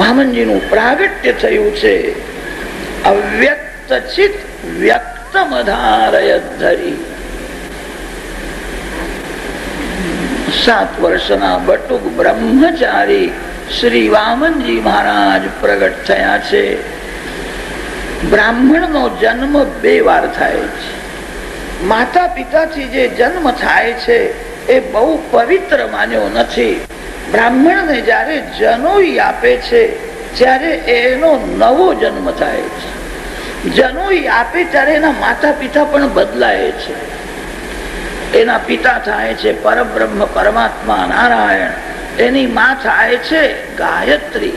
વામનજીનું પ્રાગટ્ય થયું છે. અવ્યક્ત ચિત વ્યક્ત મધારય ધરી સાત વર્ષના બટુક બ્રહ્મચારી શ્રી વામનજી મહારાજ પ્રગટ થયા છે. બ્રાહ્મણનો જન્મ બે વાર થાય છે. માતા પિતાથી જે જન્મ થાય છે, એ બહુ પવિત્ર માન્યો નથી. બ્રાહ્મણને જયારે જનોઈ આપે છે, ત્યારે એનો નવો જન્મ થાય છે. જનોઈ આપે ત્યારે એના માતા પિતા પણ બદલાય છે. એના પિતા થાય છે પરબ્રહ્મ, પરમાત્મા, નારાયણ. એની માં થાય છે ગાયત્રી.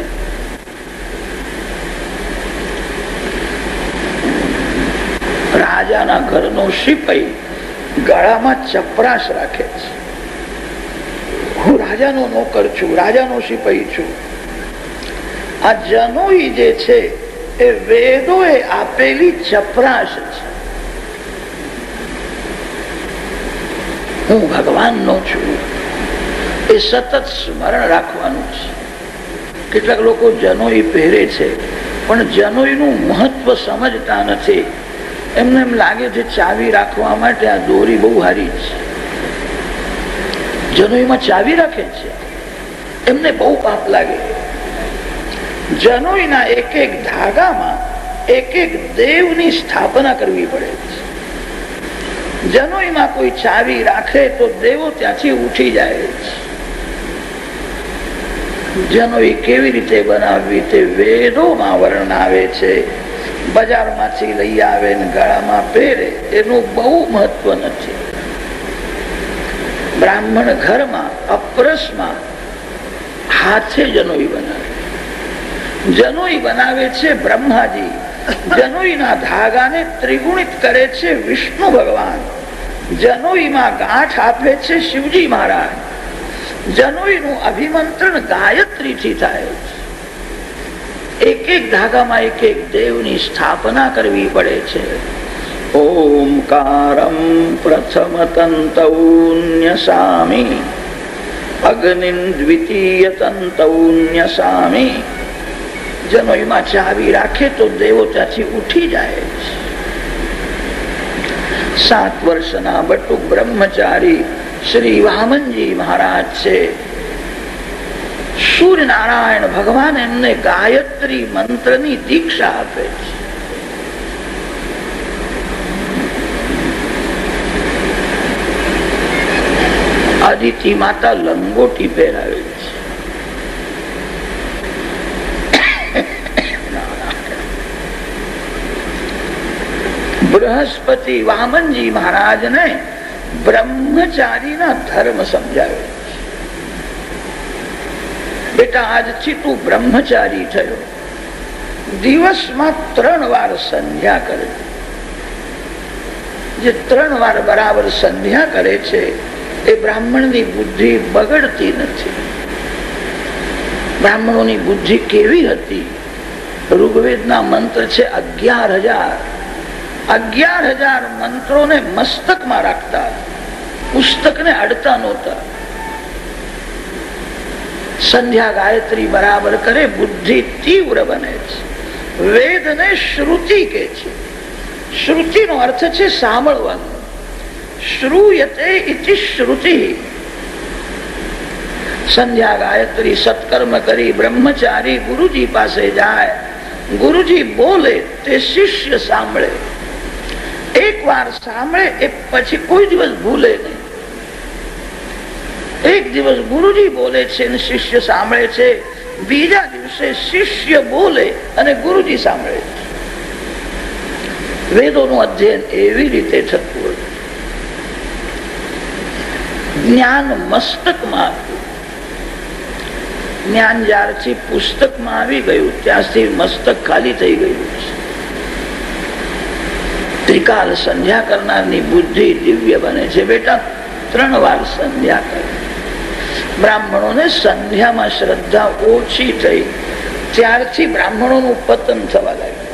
રાજાના ઘરનો સિપાઈ ગળામાં ચપરાશ રાખે છે. હું રાજાનો નોકર છું, રાજાનો સિપાઈ છું. આ જનોઈ જે છે, એ વેદોએ આપેલી ચપરાશ છે. હું ભગવાનનો છું. એ સતત સ્મરણ રાખવાનું છે. કેટલાક લોકો જનોઈ પહેરે છે, પણ જનોઈનું મહત્વ સમજતા નથી. એમને એમ લાગે છે, ચાવી રાખવા માટે આ દોરી બહુ હારી છે. જનોઈમાં ચાવી રાખે છે. એમને બહુ પાપ લાગે. જનોઈના એક એક ધાગામાં એક એક દેવની સ્થાપના કરવી પડે છે. જનોઈમાં કોઈ ચાવી રાખે તો દેવો ત્યાંથી ઉઠી જાય છે. જનોઈ કેવી રીતે બનાવવી તે વેદોમાં વર્ણન આવે છે. બજારમાંથી લઈ આવે ને ગળામાં પહેરે. એનું બહુ મહત્વ નથી. બ્રાહ્મણ ઘરમાં, અપરસમાં હાથે જનોઈ બનાવે. જનોઈ બનાવે છે બ્રહ્માજી. જનોઈના ધાગાને ત્રિગુણિત કરે છે વિષ્ણુ ભગવાન. જનોઈમાં ગાંઠ આપે છે શિવજી મહારાજ. જનોઈનું અભિમંત્રણ ગાયત્રીથી થાય. એક એક ધાગામાં એક એક દેવની સ્થાપના કરવી પડે છે. ઓમકારમ પ્રથમ તંતૌન્યસામી અગ્નિ દ્વિતીય તંતૌન્યસામી જનોઈમાં ચાવી રાખે તો દેવો ત્યાંથી ઉઠી જાય સાત વર્ષના બટુક બ્રહ્મચારી શ્રી વામનજી મહારાજ છે સૂર્યનારાયણ ભગવાન એમને ગાયત્રી મંત્રની દીક્ષા આપે છે આદિતિ માતા લંગોટી પહેરાવેલી છે. બૃહસ્પતિ વામનજી મહારાજને બ્રહ્મચારીના ધર્મ સમજાવે બેટા, આજથી તું બ્રહ્મચારી થયો. દિવસમાં ત્રણ વાર સંધ્યા કરે જે ત્રણ વાર બરાબર સંધ્યા કરે છે એ બ્રાહ્મણની બુદ્ધિ બગડતી નથી. બ્રાહ્મણોની બુદ્ધિ કેવી હતી? ઋગ્વેદના મંત્ર છે, અગિયાર હજાર અગિયાર હજાર મંત્રોને મસ્તકમાં રાખતા, પુસ્તકને અડતા નહોતા. સંધ્યા ગાયત્રી બરાબર કરે, બુદ્ધિ તીવ્ર બને છે. વેદને શ્રુતિ કે છે. શ્રુતિનો અર્થ છે સાંભળવાનું. શ્રુયતે ઇતિ શ્રુતિ સંધ્યા ગાયત્રી સત્કર્મ કરી બ્રહ્મચારી ગુરુજી પાસે જાય ગુરુજી બોલે તે શિષ્ય સાંભળે એક વાર સાંભળે એ પછી કોઈ દિવસ ભૂલે નહીં એક દિવસ ગુરુજી બોલે છે અને શિષ્ય સાંભળે છે બીજા દિવસે શિષ્ય બોલે અને ગુરુજી સાંભળે છે વેદોનું અધ્યયન એવી રીતે થતું જ્ઞાન મસ્તકમાં જ્ઞાન જ્યારથી પુસ્તકમાં આવી ગયું ત્યાંથી મસ્તક ખાલી થઈ ગયું ત્રિકાલ સંધ્યા કરનારની બુદ્ધિ દિવ્ય બને છે. બેટા, ત્રણ વાર સંધ્યા કરે. બ્રાહ્મણોને સંધ્યામાં શ્રદ્ધા ઓછી થઈ. ત્યારથી બ્રાહ્મણોનું પતન થવા લાગ્યું.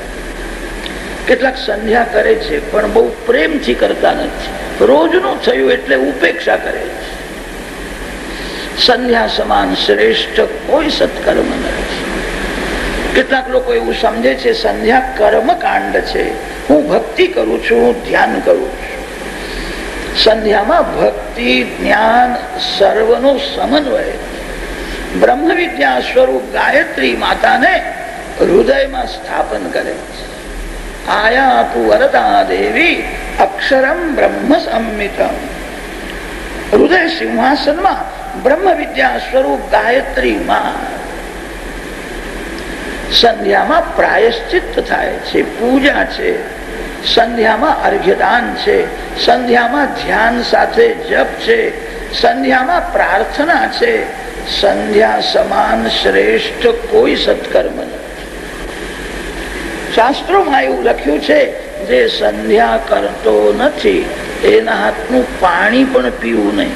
કેટલાક સંધ્યા કરે છે, પણ બહુ પ્રેમથી કરતા નથી. રોજનું થયું એટલે ઉપેક્ષા કરે. સંધ્યા સમાન શ્રેષ્ઠ કોઈ સત્કર્મ નથી કેટલાક લોકો એવું સમજે છે, સંધ્યા કર્મકાંડ છે. હું ભક્તિ કરું છું, હું ધ્યાન કરું છું. સંધ્યામાં ભક્તિ, જ્ઞાન સર્વનો સમન્વય. બ્રહ્મ વિદ્યા સ્વરૂપ ગાયત્રી માતાને હૃદયમાં સ્થાપન કરે છે. આયા વરદા દેવી અક્ષરમ બ્રહ્મ સંમિતમ હૃદય સિંહાસનમાં બ્રહ્મ વિદ્યા સ્વરૂપ ગાયત્રી માં સંધ્યામાં પ્રાયશ્ચિત થાય છે પૂજા છે સંધ્યામાં અર્ઘ્યદાન છે સંધ્યામાં ધ્યાન સાથે જપ છે સંધ્યામાં પ્રાર્થના છે સંધ્યા સમાન શ્રેષ્ઠ કોઈ સત્કર્મ નથી શાસ્ત્રોમાં એવું લખ્યું છે, જે સંધ્યા કરતો નથી, એના હાથનું પાણી પણ પીવું નહીં.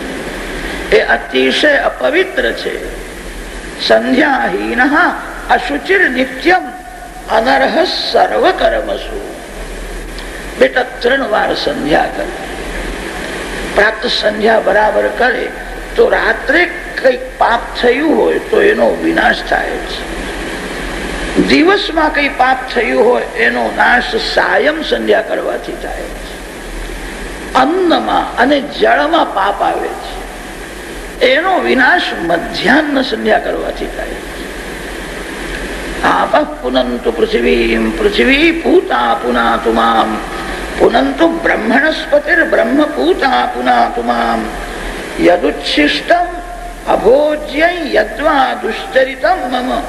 એ અતિશય અપવિત્ર છે. સંધ્યાહીન અશુચિર નિત્યમ અનર્હ સર્વ કર્મસુ બેટા, ત્રણ વાર સંધ્યા કરે. પ્રાપ્ત સંધ્યા બરાબર કરે, તો રાત્રે કંઈક પાપ થયું હોય તો એનો વિનાશ થાય છે. દિવસમાં કઈ પાપ થયું હોય, એનો નાશ સાયમ સંધ્યા કરવાથી થાય અન્નમાં અને જળમાં પાપ આવે છે. એનો વિનાશ મધ્યાહન સંધ્યા કરવાથી થાય આપ પુનંતુ પૃથ્વી પૃથ્વી પૂતા પુનાતુ મામ. પુનંતુ બ્રહ્મણસ્પતિર બ્રહ્મ પૂતા પુનાતુ યદુચ્છિષ્ટમ, અભોજ્ય યદ્વા દુશ્ચરિતમ મમ.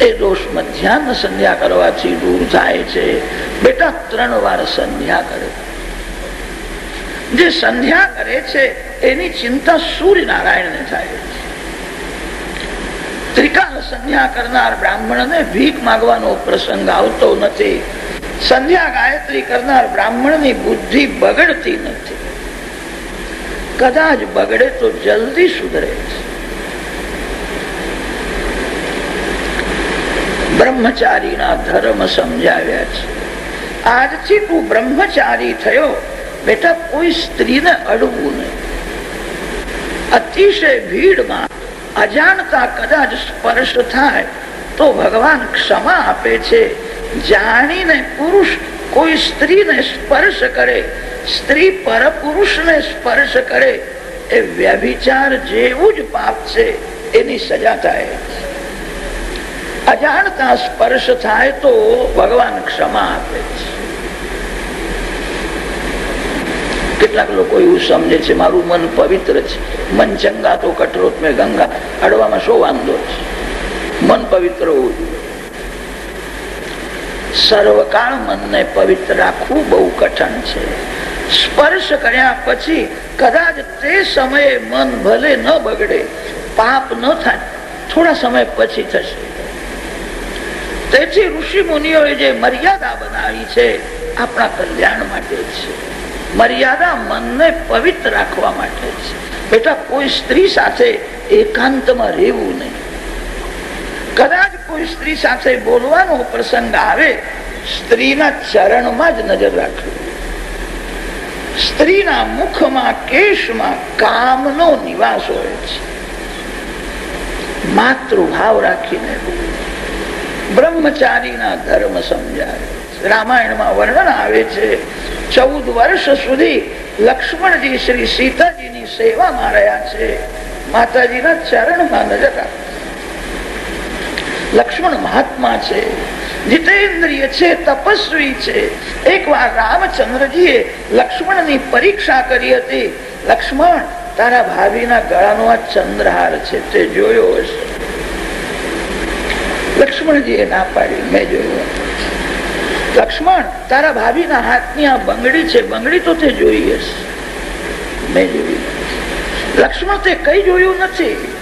એ દોષ મધ્યાહન સંધ્યા કરવાથી દૂર થાય છે। બેટા, ત્રણ વાર સંધ્યા કરે। જે સંધ્યા કરે છે, એની ચિંતા સૂર્યનારાયણ ને થાય છે। ત્રિકાળ સંધ્યા કરનાર બ્રાહ્મણને ભીખ માગવાનો પ્રસંગ આવતો નથી. સંધ્યા ગાયત્રી કરનાર બ્રાહ્મણની બુદ્ધિ બગડતી નથી. કદાચ બગડે તો જલ્દી સુધરે. બ્રહ્મચારીના ધર્મ સમજાવ્યા છે. આજથી તું બ્રહ્મચારી થયો. બેટા, કોઈ સ્ત્રીને અડવું નહીં. અતિશય ભીડમાં અજાણતા કદાચ સ્પર્શ થાય તો ભગવાન ક્ષમા આપે છે. જાણીને પુરુષ કોઈ સ્ત્રીને સ્પર્શ કરે, સ્ત્રી પર પુરુષને સ્પર્શ કરે, એ વ્યભિચાર જેવું જ પાપ છે, એની સજા થાય. અજાણતા સ્પર્શ થાય તો ભગવાન ક્ષમા આપે છે. કેટલાક લોકો એવું સમજે છે, મારું મન પવિત્ર છે. મન ચંગા તો કટરોત મેં ગંગા. અડવામાં શું વાંધો છે? મન પવિત્ર હોવું સર્વકાળ મનને પવિત્ર રાખવું બહુ કઠણ છે. સ્પર્શ કર્યા પછી કદાચ તે સમયે મન ભલે ન બગડે, પાપ ન થાય, થોડા સમય પછી થશે. તેથી ઋષિ મુનિઓએ જે મર્યાદા બનાવી છે, આપણા કલ્યાણ માટે છે. મર્યાદા મનને પવિત્ર રાખવા માટે છે. બેટા, કોઈ સ્ત્રી સાથે એકાંતમાં રહેવું નહીં. કદાચ કોઈ સ્ત્રી સાથે બોલવાનો પ્રસંગ આવે, સ્ત્રીના ચરણમાં જ નજર રાખવી. સ્ત્રીના મુખમાં, કેશમાં કામનો નિવાસ હોય છે. માતૃભાવ રાખીને બ્રહ્મચારીના ધર્મ સમજાવે રામાયણમાં વર્ણન આવે છે ચૌદ વર્ષ સુધી લક્ષ્મણજી શ્રી સીતાજીની સેવામાં રહ્યા છે. માતાજીના ચરણમાં નજર લક્ષ્મણ મહાત્મા છે, જીતેન્દ્રિય છે, તપસ્વી છે. એકવાર રામચંદ્રજીએ લક્ષ્મણની પરીક્ષા કરી હતી. લક્ષ્મણ, તારા ભાભીના ગળાનો આ ચંદ્રહાર છે, તે જોયો હશે. લક્ષ્મણજીએ ના પાડી, મેં જોયું. લક્ષ્મણ, તારા ભાભીના હાથની આ બંગડી છે, બંગડી તો તે જોઈ હશે. મેં જોયું લક્ષ્મણ તે કઈ જોયું નથી.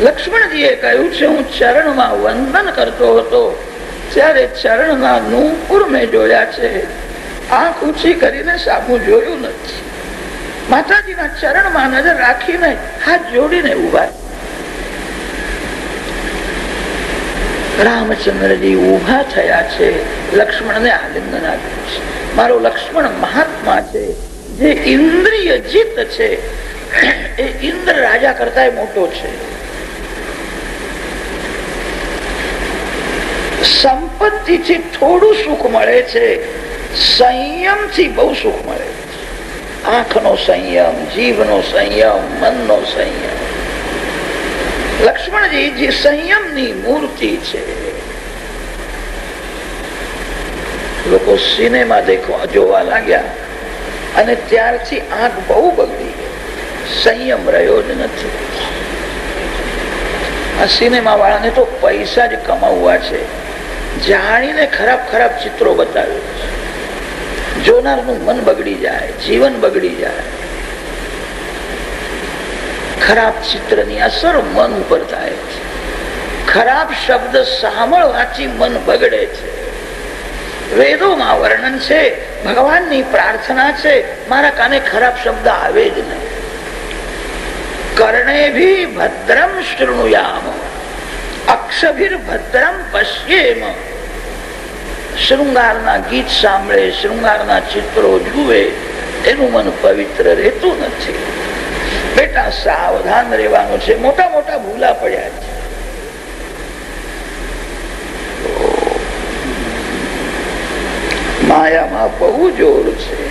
લક્ષ્મણજીએ કહ્યું છે, હું ચરણમાં વંદન કરતો હતો. ત્યારે ચરણના નૂપુર મેં જોયા છે. આંખ ઊંચી કરીને સામું જોયું નથી. માતાજીના ચરણમાં નજર રાખીને હાથ જોડીને ઊભા રામચંદ્રજી ઊભા થયા છે, લક્ષ્મણને આલિંગન આપ્યું છે. મારો લક્ષ્મણ મહાત્મા છે, જે ઇન્દ્રિય જીત છે, એ ઇન્દ્ર રાજા કરતા મોટો છે. સંપત્તિથી થોડું સુખ મળે છે, સંયમથી બહુ સુખ મળે છે. આંખનો સંયમ, જીભનો સંયમ, મનનો સંયમ. લક્ષ્મણજી જે સંયમની મૂર્તિ છે, લોકો સિનેમા દેખવા જોવા લાગ્યા અને ત્યારથી આંખ બહુ બગડી સંયમ રહ્યો જ નથી. આ સિનેમા વાળાને તો પૈસા જ કમાવવા છે. જાણીને ખરાબ ખરાબ ચિત્રો બતાવ્યું જોનારનું મન બગડી જાય, જીવન બગડી જાય. ખરાબ ચિત્રની અસર મન ઉપર થાય છે. ખરાબ શબ્દ સાંભળવાથી મન બગડે છે. વેદોમાં વર્ણન છે, ભગવાનની પ્રાર્થના છે, મારા કાને ખરાબ શબ્દ આવે જ નહીં. કર્ણે ભી ભદ્રમ શૃણુયામ, અક્ષભીર ભદ્રમ પશ્યેમ. શૃંગારના ગીત સાંભળે, શૃંગારના ચિત્રો જુએ, એનું મન પવિત્ર રહેતું નથી. બેટા સાવધાન રહેવાનું છે. મોટા મોટા ભૂલા પડ્યા છે. માયામાં બહુ જોર છે.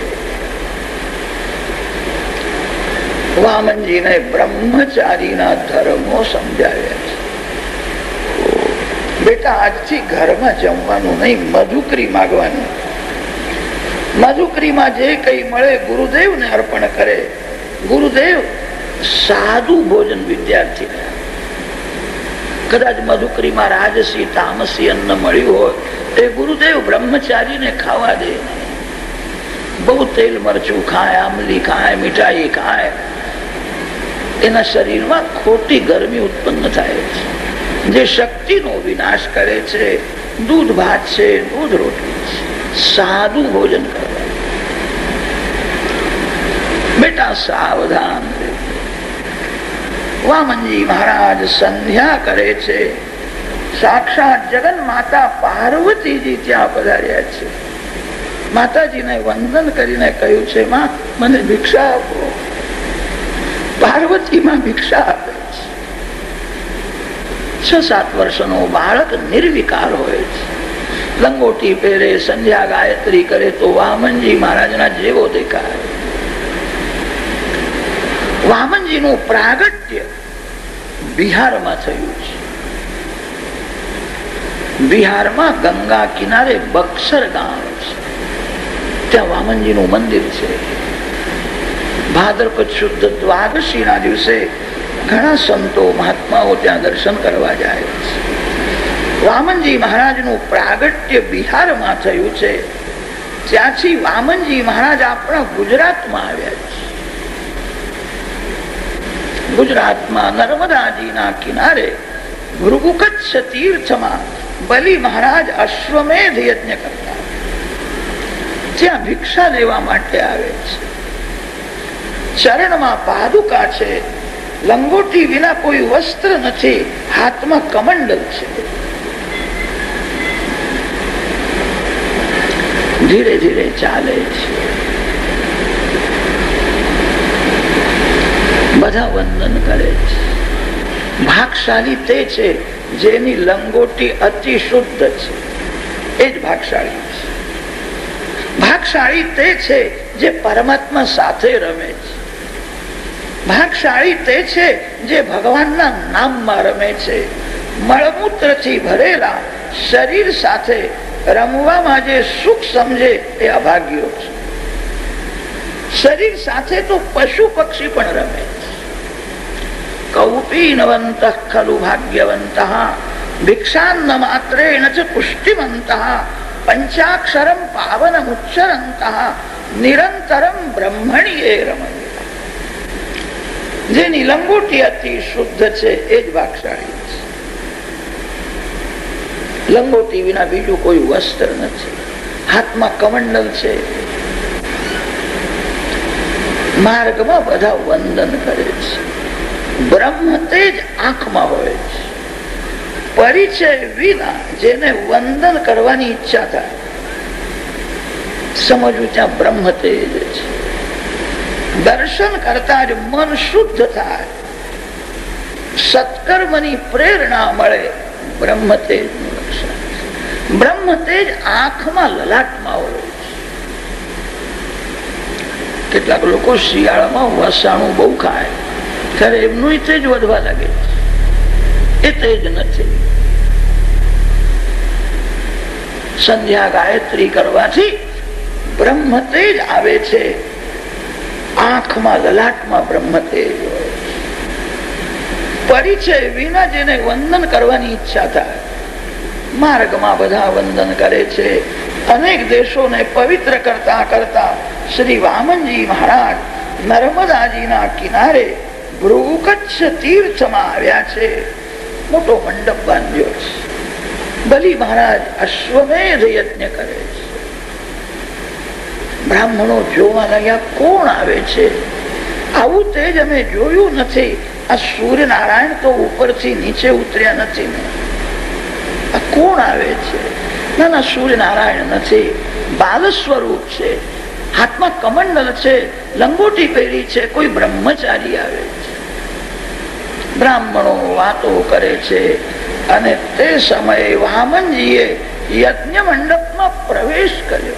સમજાવ્યા છે. બેટા આજથી ઘરમાં જમવાનું નહીં, મધુકરી માગવાનું. મધુકરીમાં જે કઈ મળે ગુરુદેવ ને અર્પણ કરે. ગુરુદેવ સાદું ભોજન વિદ્યાર્થી. કદાચ મધુકરીમાં રાજસી, તામસી અન્ન મળ્યું હોય એ ગુરુદેવ બ્રહ્મચારીને ખાવા દે. બહુ તેલ મરચું ખાય આમલી ખાય, મીઠાઈ ખાય. એના શરીરમાં ખોટી ગરમી ઉત્પન્ન થાય છે. જે શક્તિનો વિનાશ કરે છે, દૂધ ભાત છે, દૂધ રોટલી છે. સાદું ભોજન કરવા. બેટા સાવધાન. વામનજી મહારાજ સંધ્યા કરે છે. સાક્ષાત જગન માતા પાર્વતીજી ત્યાં પધાર્યા છે. માતાજીને વંદન કરીને કહ્યું છે, માં, મને ભિક્ષા આપો. પાર્વતીમાં ભિક્ષા આપે છે. છ સાત વર્ષનો બાળક નિર્વિકાર હોય છે. લંગોટી પહેરે, સંધ્યા ગાયત્રી કરે તો વામનજી મહારાજના જેવો દેખાય. વામનજીનું પ્રાગટ્ય બિહારમાં થયું છે. બિહારમાં ગંગા કિનારે બક્સર ગામ છે. ત્યાં વામનજીનું મંદિર છે. ભાદ્રપદ શુદ્ધ દ્વાદશી ના દિવસે ઘણા સંતો મહાત્માઓ ત્યાં દર્શન કરવા જાય છે. વામનજી મહારાજનું પ્રાગટ્ય બિહારમાં થયું છે. ત્યાંથી વામનજી મહારાજ આપણા ગુજરાતમાં આવ્યા છે. ગુજરાતમાં નર્મદાજીના કિનારે ભૃગુકચ્છ તીર્થમાં બલિ મહારાજ અશ્વમેધ યજ્ઞ કરતા. ત્યાં ભિક્ષા લેવા માટે આવે છે. ચરણમાં પાદુકા છે. લંગોટી વિના કોઈ વસ્ત્ર નથી. હાથમાં કમંડલ છે. ધીરે ધીરે ચાલે છે. બધા વંદન કરે છે. ભાગશાળી તે છે જેની લંગોટી અતિ શુદ્ધ છે. એ જ ભાગશાળી છે. ભાગશાળી તે છે જે પરમાત્મા સાથે રમે છે. ભાગશાળી તે છે જે ભગવાનના નામમાં રમે છે. મળમૂત્રથી ભરેલા શરીર સાથે રમવામાં જે સુખ સમજે એ અભાગ્યો છે. શરીર સાથે તો પશુ પક્ષી પણ રમે કૌપીનવંત ખલુ ભાગ્યવંત ભિક્ષાન્ન માત્રેણ ચ પુષ્ટિમંત પંચાક્ષરમ પાવનમુચ્ચરંત નિરંતરમ બ્રહ્મણીએ રમણ જેની લંગોટી અતિ શુદ્ધ છે એ જ ભાગશાળી છે લંગોટી વિના બીજું કોઈ વસ્ત્ર નથી હાથમાં કમંડલ છે માર્ગમાં બધા વંદન કરે છે બ્રહ્મ તેજ આંખમાં હોય છે. પરિચય વિના જેને વંદન કરવાની ઈચ્છા થાય, સમજવું ત્યાં બ્રહ્મ તેજ છે. દર્શન કરતા જ મન શુદ્ધ થાય. સત્કર્મની પ્રેરણા મળે, બ્રહ્મ તેજ બ્રહ્મ તેજ આંખમાં લલાટમાં હોય કેટલાક લોકો શિયાળામાં વસાણું બહુ ખાય. ત્યારે એમનું તેજ વધવા લાગે એ તેજ નથી. સંધ્યા ગાયત્રી કરવાથી બ્રહ્મ તેજ આવે છે. આંખમાં, લલાટમાં બ્રહ્મ તેજ પરિચય વિના જેને વંદન કરવાની ઈચ્છા થાય. માર્ગમાં બધા વંદન કરે છે. અનેક દેશોને પવિત્ર કરતા કરતા શ્રી વામનજી મહારાજ નર્મદાજીના કિનારે ભૃગુકચ્છ તીર્થમાં આવ્યા છે. મોટો મંડપ બાંધ્યો છે. મહારાજ અશ્વમેધ કરે છે. બ્રાહ્મણો જોવા લાગ્યા, કોણ આવે છે? આવું તેજ અમે જોયું નથી. આ સૂર્યનારાયણ તો ઉપરથી નીચે ઉતર્યા નથી આ કોણ આવે છે? ના ના, સૂર્યનારાયણ નથી. બાલ સ્વરૂપ છે. હાથમાં કમંડલ છે. લંગોટી પહેરી છે. કોઈ બ્રહ્મચારી આવે. છે બ્રાહ્મણો વાતો કરે છે. અને તે સમયે વામનજીએ યજ્ઞ મંડપમાં પ્રવેશ કર્યો.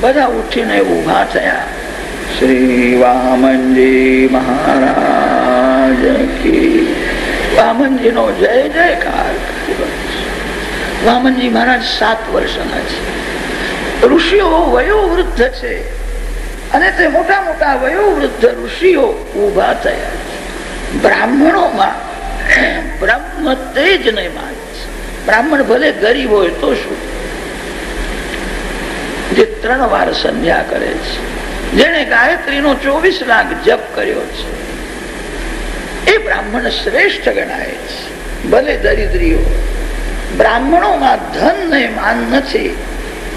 બધા ઉઠીને ઊભા થયા. શ્રી વામનજી મહારાજ કી. વામનજી નો જય જયકાર વામનજી મહારાજ સાત વર્ષના છે. ઋષિઓ વયોવૃદ્ધ છે. અને તે મોટા મોટા વયોવૃદ્ધ ઋષિઓ ઊભા થયા. બ્રાહ્મણોમાં બ્રહ્મ તેજ ને માન બ્રાહ્મણ ભલે ગરીબ હોય તો શું? જે ત્રણ વાર સંધ્યા કરે છે. જેને ગાયત્રી નો ચોવીસ લાખ જપ કર્યો છે. એ બ્રાહ્મણ શ્રેષ્ઠ ગણાય છે. ભલે દરિદ્રીઓ બ્રાહ્મણોમાં ધન ને માન નથી.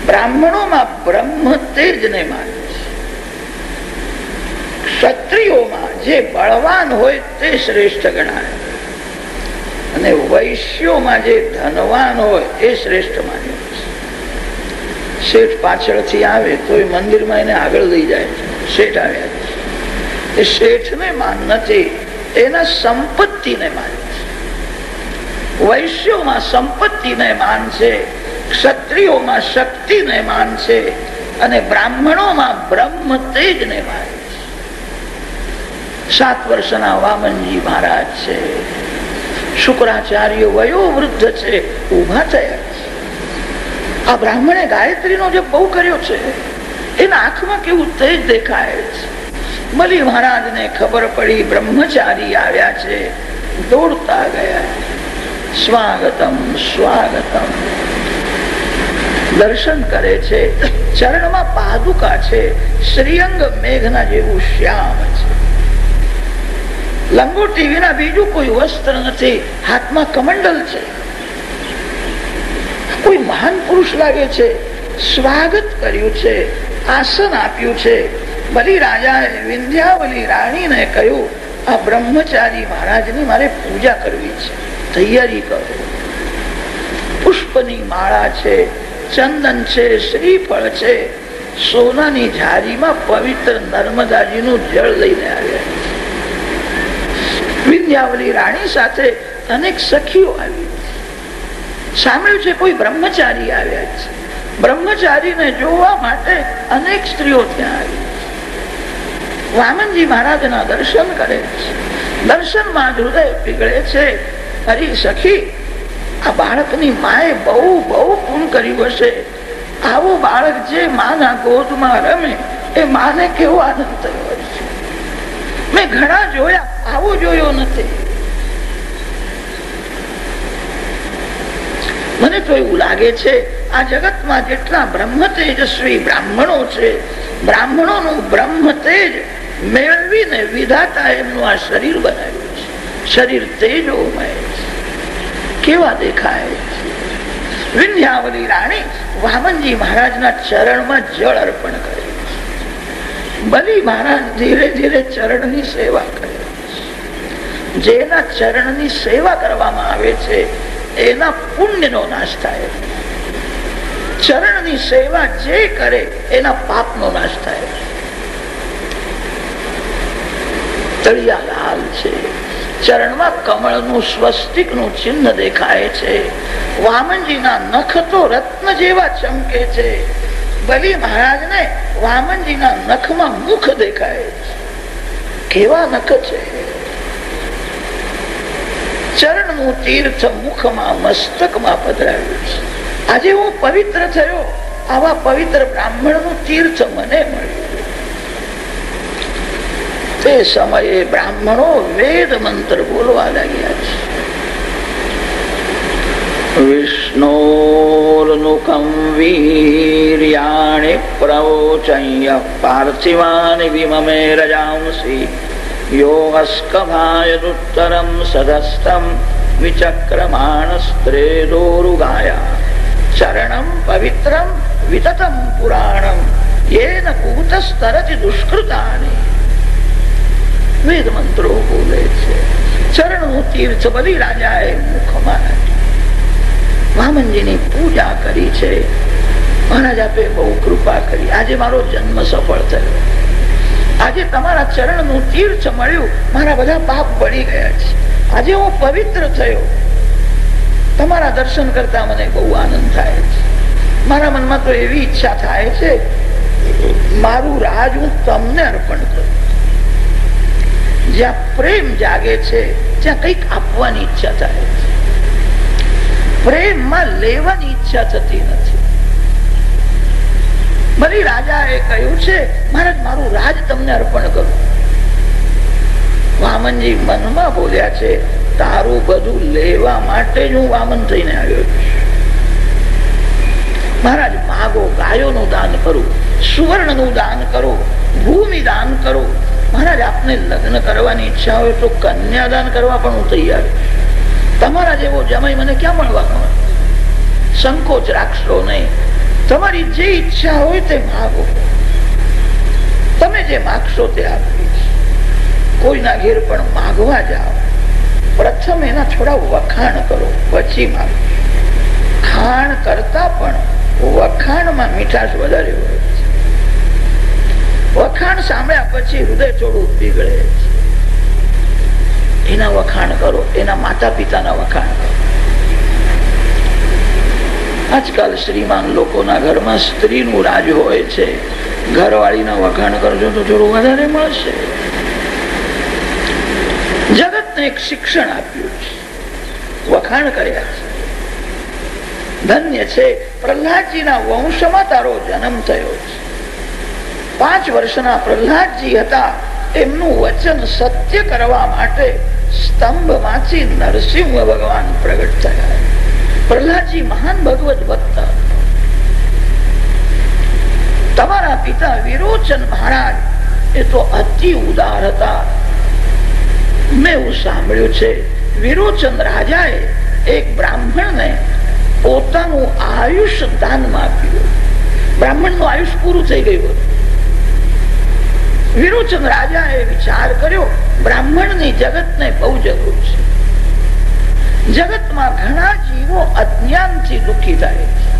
બ્રાહ્મણોમાં બ્રહ્મ તેજ ને માન. છે ક્ષત્રિયોમાં જે બળવાન હોય તે શ્રેષ્ઠ ગણાય. અને વૈશ્યોમાં જે ધનવાન હોય એ શ્રેષ્ઠ માન્યો શેઠ પાછળથી આવે તો એ મંદિરમાં એને આગળ લઈ જાય શેઠ આવ્યા છે. એ શેઠને માન નથી એના સંપત્તિને માન છે. વૈશ્યોમાં સંપત્તિને માન છે, ક્ષત્રિયોમાં શક્તિને માન છે, અને બ્રાહ્મણોમાં બ્રહ્મ તેજને માન છે. સાત વર્ષના વામનજી મહારાજ છે. શુક્રાચાર્ય વયો વૃદ્ધ છે ઊભા થયા આ બ્રાહ્મણે ગાયત્રીનો જે બહુ કર્યો છે. એના આંખમાં કેવું તેજ દેખાય છે. બલિ મહારાજને ખબર પડી, બ્રહ્મચારી આવ્યા છે. દોડતા ગયા. સ્વાગતમ સ્વાગતમ. દર્શન કરે છે. ચરણમાં પાદુકા છે. શ્રીઅંગ મેઘના જેવું શ્યામ છે. લંગોટી વિના બીજું કોઈ વસ્ત્ર નથી. હાથમાં કમંડલ છે. કોઈ મહાન પુરુષ લાગે છે. સ્વાગત કર્યું છે. આસન આપ્યું છે. બલી રાજાએ વિંધ્યાવલી રાણીને કહ્યું, આ બ્રહ્મચારી મહારાજની મારે પૂજા કરવી છે. તૈયારી કરો. પુષ્પની માળા છે, ચંદન છે, શ્રીફળ છે. સોનાની ઝારીમાં પવિત્ર નર્મદાજીનું જળ લઈને આવ્યા વિંધ્યાવલી રાણી સાથે અનેક સખીઓ આવી. સાંભળ્યું છે કોઈ બ્રહ્મચારી આવ્યા છે. બ્રહ્મચારીને જોવા માટે અનેક સ્ત્રીઓ ત્યાં આવી. વામનજી મહારાજના દર્શન કરે છે. દર્શનમાં હૃદય પીગળે છે. હરી સખી, આ બાળકની માએ બહુ બહુ પૂન કર્યું હશે આવો બાળક જે માના ગોદમાં રમે, એ માને કેવો આનંદ થયો? મેં ઘણા જોયા, આવું જોયો નથી. મને તો એવું લાગે છે, આ જગતમાં જેટલા બ્રહ્મ તેજસ્વી બ્રાહ્મણો છે, બ્રાહ્મણોનું બ્રહ્મ તેજ મેળવીને વિધાતા એમનું આ શરીર બનાવ્યું છે. શરીર તેજોમય કેવા દેખાય વિંધ્યાવલી રાણી વામનજી મહારાજના ચરણમાં જળ અર્પણ કરે બલી મહારાજ ધીરે ધીરે ચરણની સેવા કરે. જેના ચરણની સેવા કરવામાં આવે છે, એના પુણ્યનો નાશ થાય. ચરણની સેવા જે કરે, એના પાપનો નાશ થાય. તળિયા લાલ છે. ચરણમાં કમળનું, સ્વસ્તિકનું ચિહ્ન દેખાય છે. વામનજીના નખ તો રત્ન જેવા ચમકે છે. બલી મહારાજને વામનજીના નખમાં મુખ દેખાય કેવા નખ છે? ચરણનું તીર્થ મુખમાં મસ્તકમાં પધરાવ્યું છે. આજે હું પવિત્ર થયો. આવા પવિત્ર બ્રાહ્મણનું તીર્થ મને મળ્યું. તે સમયે બ્રાહ્મણો વેદ મંત્ર બોલવા લાગ્યા છે. વિષ્ણોર્નુકમ વીર્યાણિ પ્રવોચય પાર્થિવાનિ વિમમે રજાંસી યોગસ્કભાયદુત્તરમ સદસ્તમ વિચક્રમાણસ્ત્રેદોરુગાયા ચરણમ પવિત્રમ વિતતમ પુરાણમ યેન કૂતસ્તરતિ દુષ્કૃતાની વેદ મંત્રો બોલે છે ચરણનું તીર્થ બલી રાજાએ મુખમાં વામનજીની પૂજા કરી છે મહારાજ આપે બહુ કૃપા કરી. આજે મારો જન્મ સફળ થયો. આજે તમારા ચરણનું તીર્થ મળ્યું. મારા બધા પાપ બળી ગયા છે. આજે હું પવિત્ર થયો. તમારા દર્શન કરતા મને બહુ આનંદ થાય છે. મારા મનમાં તો એવી ઈચ્છા થાય છે મારું રાજ હું તમને અર્પણ કરું. જ્યાં પ્રેમ જાગે છે, ત્યાં કંઈક આપવાની ઈચ્છા થાય છે. પ્રેમમાં લેવાની ઈચ્છા થતી નથી. બલી રાજાએ કહ્યું છે, મહારાજ, મારું રાજ તમને અર્પણ કરું. વામનજી મનમાં બોલ્યા છે, તારું બધું લેવા માટે જ હું વામન થઈને આવ્યો મહારાજ, માગો, ગાયોનું દાન કરું, સુવર્ણનું દાન કરો, ભૂમિ દાન કરો. મહારાજ, આપને લગ્ન કરવાની ઈચ્છા હોય તો કન્યાદાન કરવા પણ હું તૈયાર તમારા જેવો જમાઈ મને ક્યાં મળવાનો સંકોચ રાખશો નહીં. તમારી જે ઈચ્છા હોય તે માગો. તમે જે માગશો તે આપીશ. કોઈના ઘેર પણ માગવા જાઓ. પ્રથમ એના થોડા વખાણ કરો, પછી માગો. ખાણ કરતા પણ વખાણમાં મીઠાશ વધારે હોય છે. વખાણ સાંભળ્યા પછી હૃદય થોડું પીગળે છે. એના વખાણ કરો, એના માતા પિતાના વખાણ કરો. આજકાલ શ્રીમાન લોકોના ઘરમાં સ્ત્રીનું રાજ હોય છે. ઘરવાળીના વખાણ કરજો તો થોડું વધારે મળશે. જગતને એક શિક્ષણ આપ્યું છે. વખાણ કર્યા છે. ધન્ય છે, પ્રહલાદજીના વંશમાં તારો જન્મ થયો છે. પાંચ વર્ષના પ્રહલાદજી હતા, એમનું વચન સત્ય કરવા માટે સ્તંભમાંથી નરસિંહ ભગવાન પ્રગટ થયા. પ્રહલાદજી મહાન ભગવત ભક્ત. તમારા પિતા વિરોચન મહારાજ, એ તો અતિ ઉદાર હતા. મેં એવું સાંભળ્યું છે, વિરોચન રાજાએ એક બ્રાહ્મણને પોતાનું આયુષ દાનમાં આપ્યું. બ્રાહ્મણનું આયુષ્ય આયુષ પૂરું થઈ ગયું વિરોચન રાજાએ વિચાર કર્યો બ્રાહ્મણની જગત બહુ જરૂર છે. જગતમાં ઘણા જીવો અજ્ઞાનથી દુઃખી થાય છે.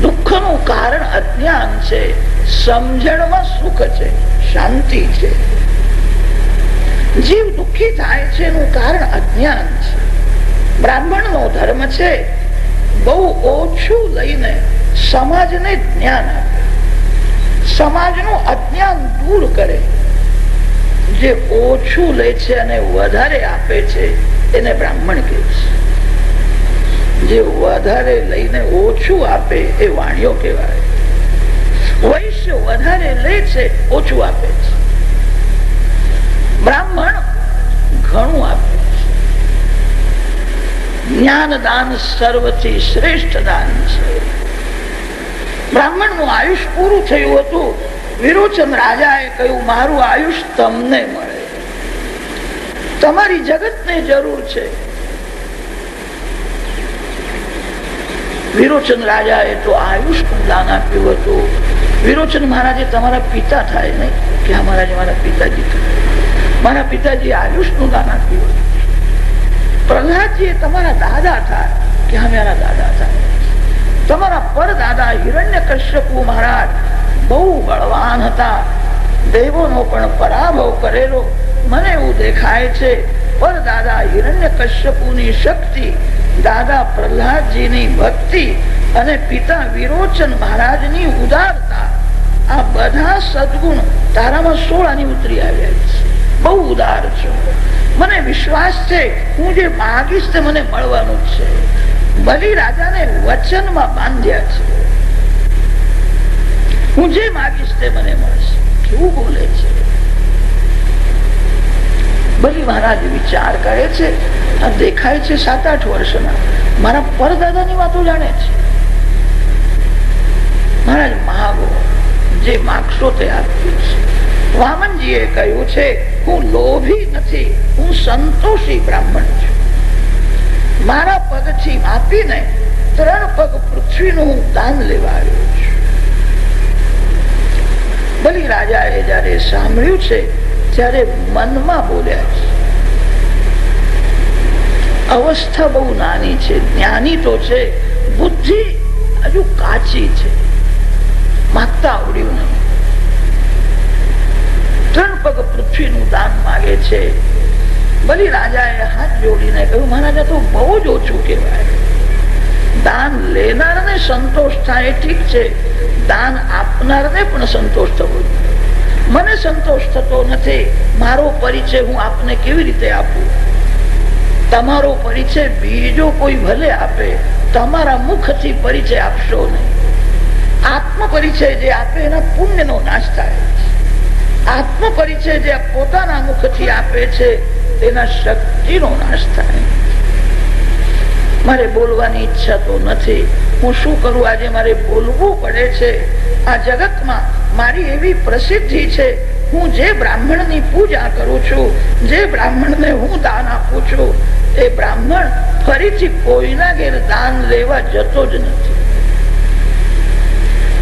દુઃખનું કારણ અજ્ઞાન છે. સમજણમાં સુખ છે. શાંતિ છે. જીવ દુઃખી થાય છે એનું કારણ અજ્ઞાન છે. બ્રાહ્મણ નો ધર્મ છે, બહુ ઓછું લઈને સમાજને જ્ઞાન આપે. સમાજનું અજ્ઞાન દૂર કરે. જે ઓછું લે છે અને વધારે આપે છે એને બ્રાહ્મણ કહે છે. જે વધારે લઈને ઓછું આપે એ વાણિયો કહેવાય. વૈશ્ય વધારે લે છે, ઓછું આપે છે. બ્રાહ્મણ ઘણું આપે છે. જ્ઞાન દાન સર્વથી શ્રેષ્ઠ દાન છે. બ્રાહ્મણનું આયુષ પૂરું થયું હતું. વિરોચન રાજાએ કહ્યું, મારું આયુષ તમને મળે. તમારી જગત ને જરૂર છે. વિરોચન રાજાએ તો આયુષ દાન આપ્યું હતું. વિરોચન મહારાજે તમારા પિતા થાય નહીં કે મહારાજ મારા પિતાજી મારા પિતાજી આયુષનું દાન આપ્યું હતું. પ્રહલાદજી તમારા દાદા થાય કે હા મારા દાદા થાય. તમારા પરદાદા હિરણ્ય કશ્યપુ મહારાજ બહુ બળવાન હતા. દેવોનો પણ પરાભવ કરેલો. મને એવું દેખાય છે પરદાદા હિરણ્ય કશ્યપુની શક્તિ, દાદા પ્રહલાદજીની ભક્તિ અને પિતા વિરોચન મહારાજની ઉદારતા, આ બધા સદગુણ તારામાં સોળાની ઉતરી આવ્યા છે. બહુ ઉદાર છો. મને વિશ્વાસ છે, હું જે માગીશ તે મને મળવાનું છે. બલિ રાજાને વચનમાં બાંધ્યા છે. હું જે માગીશ તે મને મળશે. કેવું બોલે છે? બલિ મહારાજ વિચાર કરે છે દેખાય છે સાત આઠ વર્ષના. મારા પરદાદાની વાતો જાણે છે. મહારાજ, માગો, જે માગશો તે આપ્યું છે વામનજીએ કહ્યું છે, હું લોભી નથી, હું સંતોષી બ્રાહ્મણ છું. મારા પગથી માપીને ત્રણ પગ પૃથ્વીનું હું દાન લેવા આવ્યો છું. બલિ રાજાએ જયારે સાંભળ્યું છે ત્યારે મનમાં બોલ્યા છે અવસ્થા બહુ નાની છે, જ્ઞાની તો છે, બુદ્ધિ હજુ કાચી છે, માગતા આવડ્યું નહીં. ત્રણ પગ પૃથ્વીનું દાન માગે છે. બલી રાજાએ હાથ જોડીને કહ્યું, મહારાજા, તો બહુ જ ઓછું કહેવાય. દાન લેનારને સંતોષ થાય, ઠીક છે. દાન આપનારને પણ સંતોષ થવો મને સંતોષ થતો નથી. મારો પરિચય હું આપને કેવી રીતે આપું? તમારો પરિચય બીજો કોઈ ભલે આપે, તમારા મુખથી પરિચય આપશો નહીં. આત્મ પરિચય જે આપે એના પુણ્યનો નાશ થાય. આત્મ પરિચય જે પોતાના મુખથી આપે છે, તેના શક્તિનો નાશ થાય. મારે બોલવાની ઈચ્છા તો નથી. હું શું કરું? આજે મારે બોલવું પડે છે. આ જગતમાં મારી એવી પ્રસિદ્ધિ છે, હું જે બ્રાહ્મણની પૂજા કરું છું, જે બ્રાહ્મણને હું દાન આપું છું, એ બ્રાહ્મણ ફરીથી કોઈના ઘેર દાન લેવા જતો જ નથી.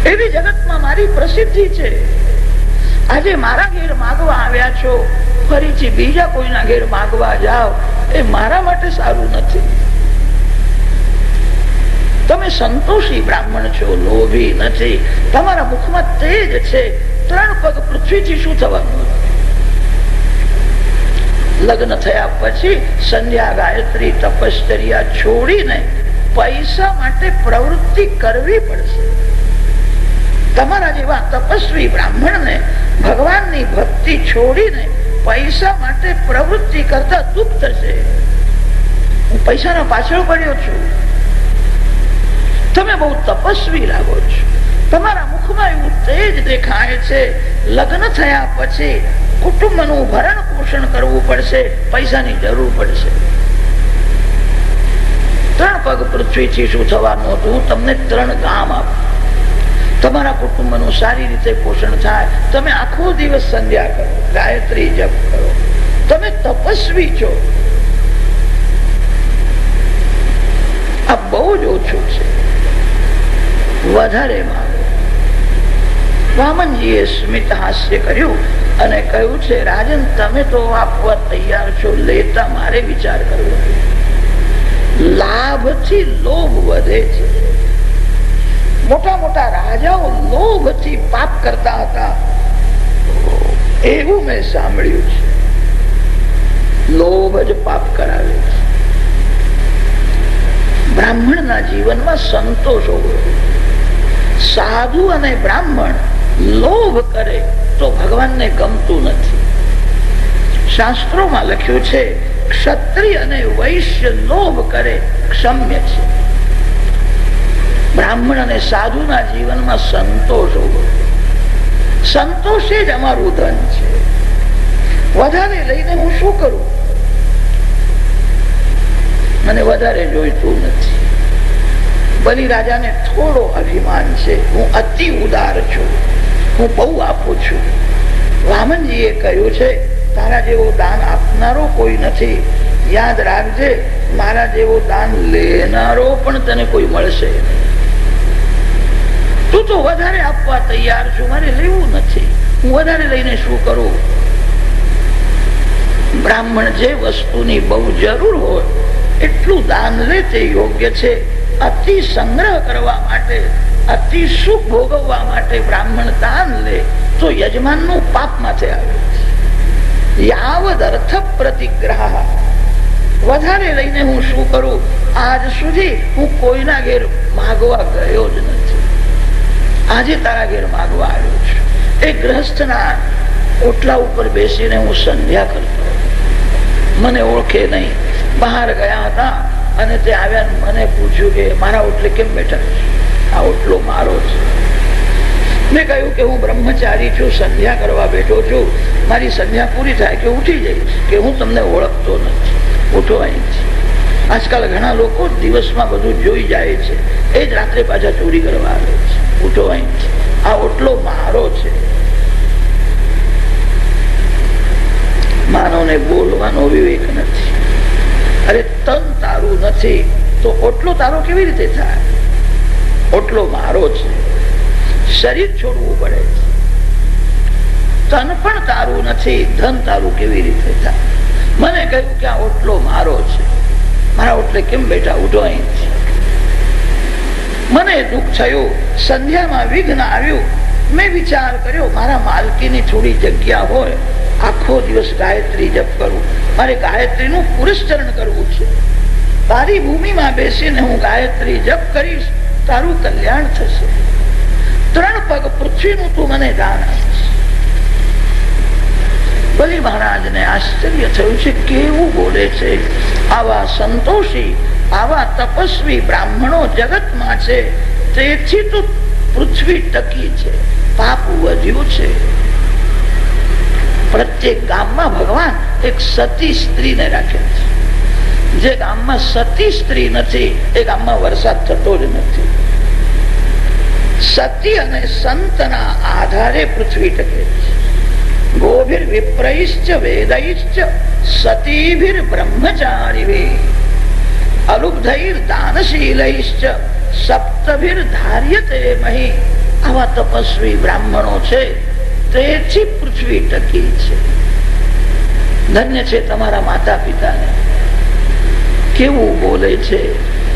એવી જગતમાં મારી પ્રસિદ્ધિ છે. આજે મારા ઘેર માગવા આવ્યા છો, ફરીથી બીજા કોઈના ઘેર માગવા જાઓ, એ મારા માટે સારું નથી. તમે સંતોષી બ્રાહ્મણ છો, લોભી નથી. તમારા મુખમાં તેજ છે. ત્રણ પગ પૃથ્વીથી શું થવાનું? લગ્ન થયા પછી સંધ્યા, ગાયત્રી, તપશ્ચર્યા છોડીને પૈસા માટે પ્રવૃત્તિ કરવી પડશે. તમારા જેવા તપસ્વી બ્રાહ્મણને ભગવાનની ભક્તિ છોડીને પૈસા માટે પ્રવૃત્તિ કરતા દુઃખ થશે. હું પૈસાના પાછળ પડ્યો છું. તમે બહુ તપસ્વી લાગો છો. તમારા મુખમાં એવું તેજ દેખાય છે. લગ્ન થયા પછી કુટુંબનું ભરણ પોષણ કરવું પડશે, પૈસાની જરૂર પડશે. ત્રણ પગ પૃથ્વીથી શું થવાનું હતું. તમને ત્રણ ગામ આપ. તમારા કુટુંબનું સારી રીતે પોષણ થાય. તમે આખો દિવસ સંધ્યા કરો. ગાયત્રી જપ કરો. તમે તપસ્વી છો. આ બહુ જ ઓછું છે. વધારે માંગો વામનજીએ સ્મિત હાસ્ય કર્યું અને કહ્યું છે, રાજન, તમે તો આપવા તૈયાર છો, લેતા મારે વિચાર કરવો લાભથી લોભ વધે છે. મોટા મોટા રાજાઓ લોભથી પાપ કરતા હતા. એવું મેં સાંભળ્યું છે. લોભ જ પાપ કરાવે છે. બ્રાહ્મણના જીવનમાં સંતોષ હોવો સાધુ અને બ્રાહ્મણ લોભ કરે તો ભગવાનને ગમતું નથી. શાસ્ત્રોમાં લખ્યું છે, ક્ષત્રિય અને વૈશ્ય લોભ કરે, ક્ષમ્ય છે. બ્રાહ્મણ અને સાધુના જીવનમાં સંતોષ હોવો. સંતોષ જ અમારું ધન છે. વધારે લઈને હું શું કરું? મને વધારે જોઈતું નથી. બલિ રાજાને થોડો અભિમાન છે. હું અતિ ઉદાર છું. હું બહુ આપું છું. વામનજીએ કહ્યું છે, તારા જેવો દાન આપનારો કોઈ નથી. યાદ રાખજે, મારા જેવો દાન લેનારો પણ તને કોઈ મળશે તું તો વધારે આપવા તૈયાર છું. મારે લેવું નથી. હું વધારે લઈને શું કરું? બ્રાહ્મણ જે વસ્તુની બહુ જરૂર હોય, એટલું દાન લે તે યોગ્ય છે. અતિ સંગ્રહ કરવા માટે, અતિ સુખ ભોગવવા માટે બ્રાહ્મણ દાન લે, તો યજમાનનું પાપ માથે આવે. યાવદ અર્થ પ્રતિગ્રહ વધારે લઈને હું શું કરું? આજ સુધી હું કોઈના ઘેર માગવા ગયો જ નથી. આજે તારા ઘેર માગવા આવ્યો છું. એ ગ્રહસ્થના ઓટલા ઉપર બેસીને હું સંધ્યા કરતો. મને ઓળખે નહીં. બહાર ગયા હતા. અને તે આવ્યા મને પૂછ્યું કે મારા ઓટલે કેમ બેઠા આ ઓટલો મારો છે. મેં કહ્યું કે હું બ્રહ્મચારી છું, સંધ્યા કરવા બેઠો છું. મારી સંધ્યા પૂરી થાય કે ઉઠી જઈશ કે હું તમને ઓળખતો નથી. ઉઠો અહીંથી. આજકાલ ઘણા લોકો દિવસમાં બધું જોઈ જાય છે. એ જ રાત્રે પાછા ચોરી કરવા આવે છે. ઉઠો અહીંથી. આ ઓટલો મારો છે. માનવને બોલવાનો વિવેક નથી. અરે તન તારું નથી, તો ઓટલો તારો કેવી રીતે થાય? ઓટલો મારો છે. શરીર છોડવું પડે છે. તન પણ તારું નથી, ધન તારું કેવી રીતે થાય? મને કહ્યું કે આ ઓટલો મારો છે. મારા ઓટલે કેમ બેઠા ઉઠો અહીંથી મને દુઃખ થયું, સંધ્યામાં વિઘ્ન આવ્યું. મેં વિચાર કર્યો, મારા માલકીની થોડી જગ્યા હોય. આખો દિવસ ગાયત્રી જપ કરું. મારે ગાયત્રીનું પુરસ્ચરણ કરવું છે. તારી ભૂમિમાં બેસીને હું ગાયત્રી જપ કરીશ, તારું કલ્યાણ થશે. ત્રણ પગ પૃથ્વીનું તું મને દાન આપીશ. બલી મહારાજને આશ્ચર્ય થયું છે, કેવું બોલે છે? આવા સંતોષી, આવા તપસ્વી બ્રાહ્મણો જગતમાં છે, તેથી તો પૃથ્વી ટકી છે, પાપ વધ્યું છે. પ્રત્યેક ગામમાં ભગવાન એક સતી સ્ત્રીને રાખે છે. જે ગામમાં સતી સ્ત્રી નથી, એ ગામમાં વરસાદ થતો જ નથી. સતી અને સંતના આધારે પૃથ્વી ટકે છે. ગોભીર વિપ્રૈશ્ચ વેદૈશ્ચ સતીભીર બ્રહ્મચારી અલુબ્ધૈર દાનશીલૈશ્ચ સપ્તભીર ધાર્યતે મહી. આવા તપસ્વી બ્રાહ્મણો છે, તેથી પૃથ્વી ટકી છે. ધન્ય છે તમારા માતા પિતાને કેવું બોલે છે?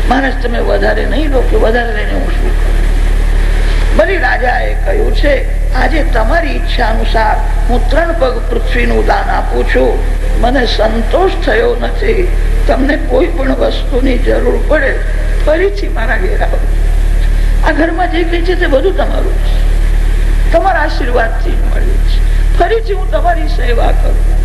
મહારાજ તમે વધારે નહીં લો કે વધારે લઈને હું શું કરું? બલી રાજાએ કહ્યું છે, આજે તમારી ઈચ્છા અનુસાર હું ત્રણ પગ પૃથ્વીનું દાન આપું છું. મને સંતોષ થયો નથી. તમને કોઈ પણ વસ્તુની જરૂર પડે, ફરીથી મારા ઘેર આવો. આ ઘરમાં જે કઈ છે તે બધું તમારું છે. તમારા આશીર્વાદથી મળ્યું છે. ફરીથી હું તમારી સેવા કરું.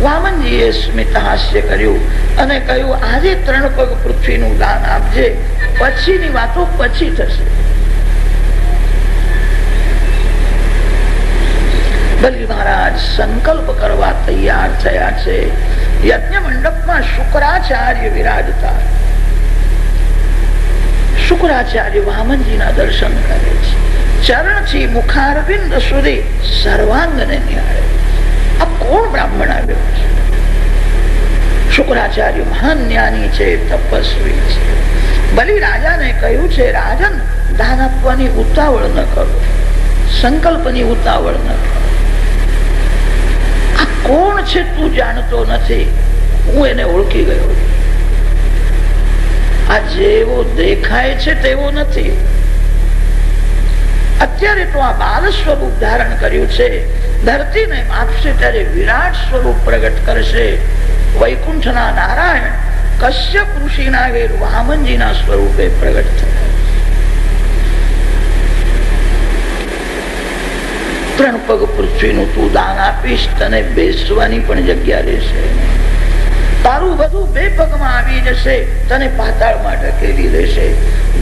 વામનજીએ સ્મિત હાસ્ય કર્યું અને કહ્યું, આજે ત્રણ પગ પૃથ્વીનું દાન આપજે, પછીની વાતો પછી થશે. બલિ મહારાજ શુક્રાચાર્ય વિરાજતા. શુક્રાચાર્ય વામનજીના દર્શન કરે છે. ચરણથી મુખારવિંદ સુધી સર્વાંગને નિહાળે. કોણ બ્રાહ્મણ આવ્યો છે? શુક્રાચાર્ય મહાન જ્ઞાની છે, તપસ્વી છે. બલિ રાજાને કહ્યું છે, રાજન, દાન આપવાની ઉતાવળ ન કરો. સંકલ્પની ઉતાવળ ન કરો. આ કોણ છે તું જાણતો નથી? હું એને ઓળખી ગયો આ જેવો દેખાય છે તેવો નથી. અત્યારે તો આ બાલ સ્વરૂપ ધારણ કર્યું છે. ધરતીને આપશે ત્યારે વિરાટ સ્વરૂપ પ્રગટ કરશે. વૈકુંઠના નારાયણ કશ્યપ ઋષિના વેર વામનજીના સ્વરૂપે પ્રગટ થયા ત્રણ પગ પૃથ્વીનું તું દાન આપીશ, તને બેસવાની પણ જગ્યા રહેશે તારું બધું બે પગમાં આવી જશે, તને પાતાળમાં ઢકેલી દેશે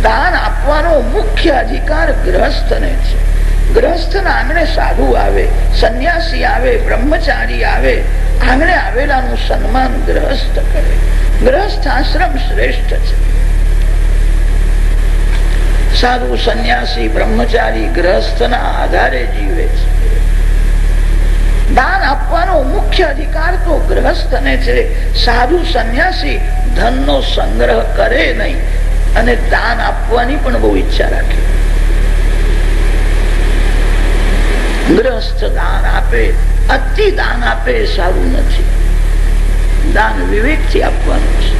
દાન આપવાનો મુખ્ય અધિકાર ગ્રહસ્થને છે. ગ્રહસ્થના આંગણે સાધુ આવે, સંન્યાસી આવે, બ્રહ્મચારી આવે, આંગણે આવેલાનું સન્માન ગ્રહસ્થ કરે. ગ્રહસ્થ આશ્રમ શ્રેષ્ઠ છે. સાધુ, સંન્યાસી, બ્રહ્મચારી ગ્રહસ્થના આધારે જીવે છે. દાન આપવાનો મુખ્ય અધિકાર તો ગ્રહસ્થને છે. સાધુ, સંન્યાસી ધનનો સંગ્રહ કરે નહીં અને દાન આપવાની પણ બહુ ઈચ્છા રાખે. ગ્રહસ્થ દાન આપે અતિ દાન આપે સારું નથી. દાન વિવેકથી આપવાનું છે.